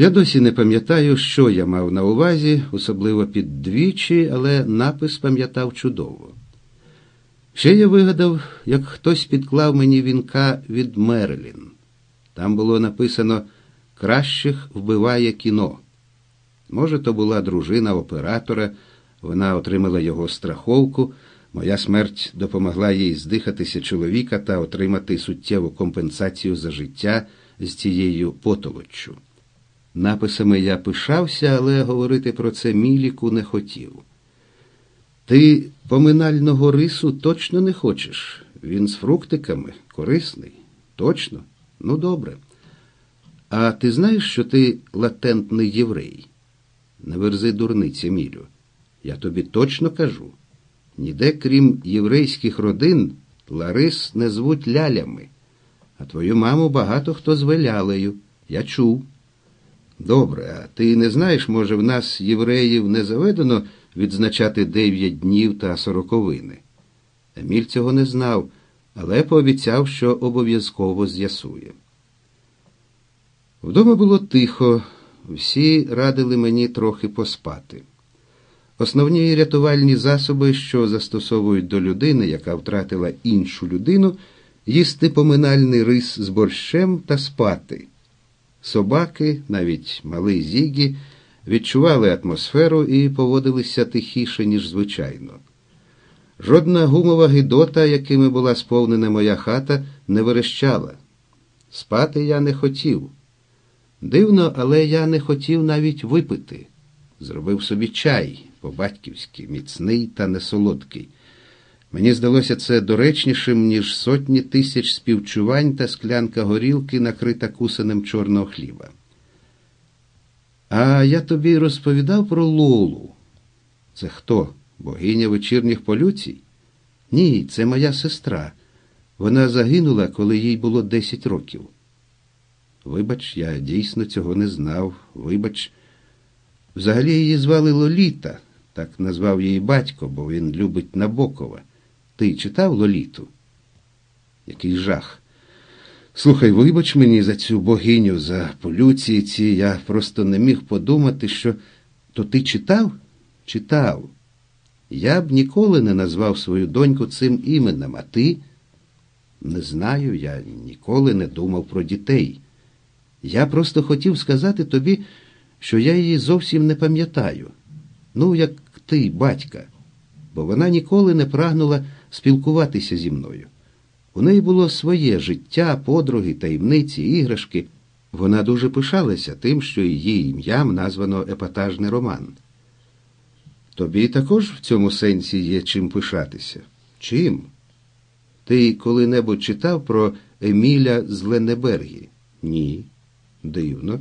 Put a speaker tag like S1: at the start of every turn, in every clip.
S1: Я досі не пам'ятаю, що я мав на увазі, особливо під двічі, але напис пам'ятав чудово. Ще я вигадав, як хтось підклав мені вінка від Мерлін. Там було написано Кращих вбиває кіно. Може, то була дружина оператора, вона отримала його страховку. Моя смерть допомогла їй здихатися чоловіка та отримати суттєву компенсацію за життя з цією потолоччю. Написами я пишався, але говорити про це Міліку не хотів. Ти поминального рису точно не хочеш. Він з фруктиками корисний. Точно? Ну, добре. А ти знаєш, що ти латентний єврей? Не верзи дурниці, Мілю. Я тобі точно кажу. Ніде, крім єврейських родин, Ларис не звуть лялями, а твою маму багато хто зве лялею. Я чув. Добре, а ти не знаєш, може, в нас, євреїв, не заведено відзначати дев'ять днів та сороковини. Еміль цього не знав, але пообіцяв, що обов'язково з'ясує. Вдома було тихо, всі радили мені трохи поспати. Основні рятувальні засоби, що застосовують до людини, яка втратила іншу людину, їсти поминальний рис з борщем та спати. Собаки, навіть малий Зігі, відчували атмосферу і поводилися тихіше, ніж звичайно. Жодна гумова гидота, якими була сповнена моя хата, не верещала. Спати я не хотів. Дивно, але я не хотів навіть випити. Зробив собі чай по-батьківськи, міцний та несолодкий. Мені здалося це доречнішим, ніж сотні тисяч співчувань та склянка горілки, накрита кусанем чорного хліба. А я тобі розповідав про Лолу. Це хто? Богиня вечірніх полюцій? Ні, це моя сестра. Вона загинула, коли їй було десять років. Вибач, я дійсно цього не знав. Вибач. Взагалі її звали Лоліта, так назвав її батько, бо він любить Набокова. Ти читав Лоліту? Який жах. Слухай, вибач мені за цю богиню, за полюції ці. Я просто не міг подумати, що. То ти читав? Читав. Я б ніколи не назвав свою доньку цим іменем, а ти? Не знаю, я ніколи не думав про дітей. Я просто хотів сказати тобі, що я її зовсім не пам'ятаю. Ну, як ти, батька, бо вона ніколи не прагнула спілкуватися зі мною. У неї було своє життя, подруги, таємниці, іграшки. Вона дуже пишалася тим, що її ім'ям названо епатажний роман. Тобі також в цьому сенсі є чим пишатися? Чим? Ти коли-небудь читав про Еміля з Ленебергі? Ні. Дивно.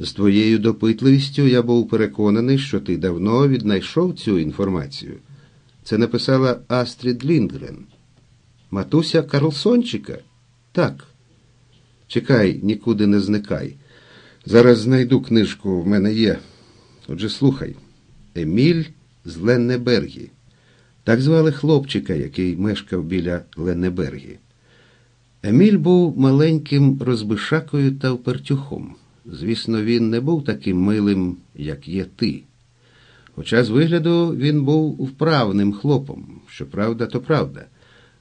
S1: З твоєю допитливістю я був переконаний, що ти давно віднайшов цю інформацію. Це написала Астрід Лінгрен. Матуся Карлсончика? Так. Чекай, нікуди не зникай. Зараз знайду книжку, в мене є. Отже, слухай. Еміль з Леннебергі. Так звали хлопчика, який мешкав біля Леннебергі. Еміль був маленьким розбишакою та впертюхом. Звісно, він не був таким милим, як є ти. Хоча з вигляду він був вправним хлопом, що правда, то правда,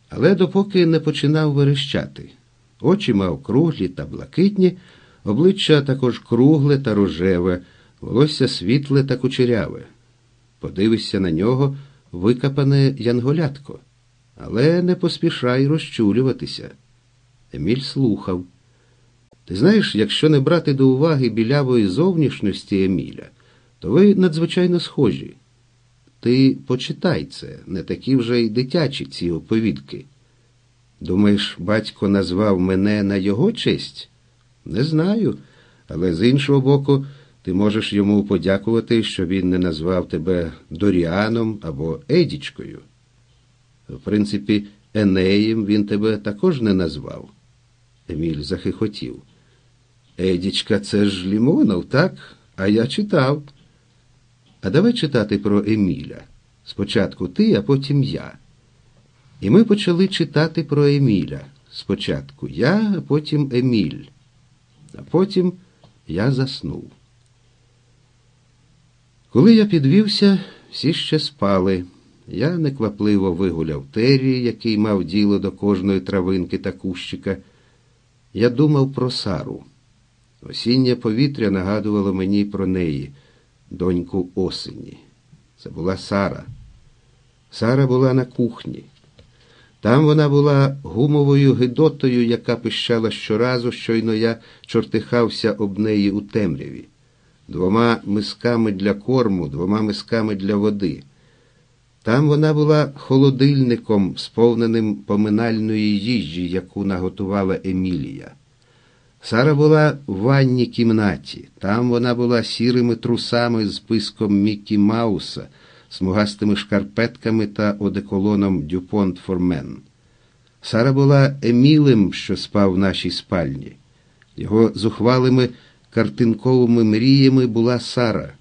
S1: але допоки не починав верещати. Очі мав круглі та блакитні, обличчя також кругле та рожеве, волосся світле та кучеряве. Подивишся на нього викапане янголятко, але не поспішай розчулюватися. Еміль слухав. Ти знаєш, якщо не брати до уваги білявої зовнішності Еміля, то ви надзвичайно схожі. Ти почитай це, не такі вже й дитячі ці оповідки. Думаєш, батько назвав мене на його честь? Не знаю, але з іншого боку, ти можеш йому подякувати, що він не назвав тебе Доріаном або Едічкою. В принципі, Енеєм він тебе також не назвав. Еміль захихотів. Едічка, це ж Лімонов, так? А я читав. А давай читати про Еміля. Спочатку ти, а потім я. І ми почали читати про Еміля. Спочатку я, а потім Еміль. А потім я заснув. Коли я підвівся, всі ще спали. Я неквапливо вигуляв Террі, який мав діло до кожної травинки та кущика. Я думав про Сару. Осіннє повітря нагадувало мені про неї, доньку осені. Це була Сара. Сара була на кухні. Там вона була гумовою гидотою, яка пищала щоразу, щойно я чортихався об неї у темряві, двома мисками для корму, двома мисками для води. Там вона була холодильником, сповненим поминальної їжі, яку наготувала Емілія. Сара була в ванній кімнаті. Там вона була сірими трусами з писком Мікі Мауса, смугастими шкарпетками та одеколоном Дюпонт Формен. Сара була Емілем, що спав в нашій спальні. Його зухвалими картинковими мріями була Сара.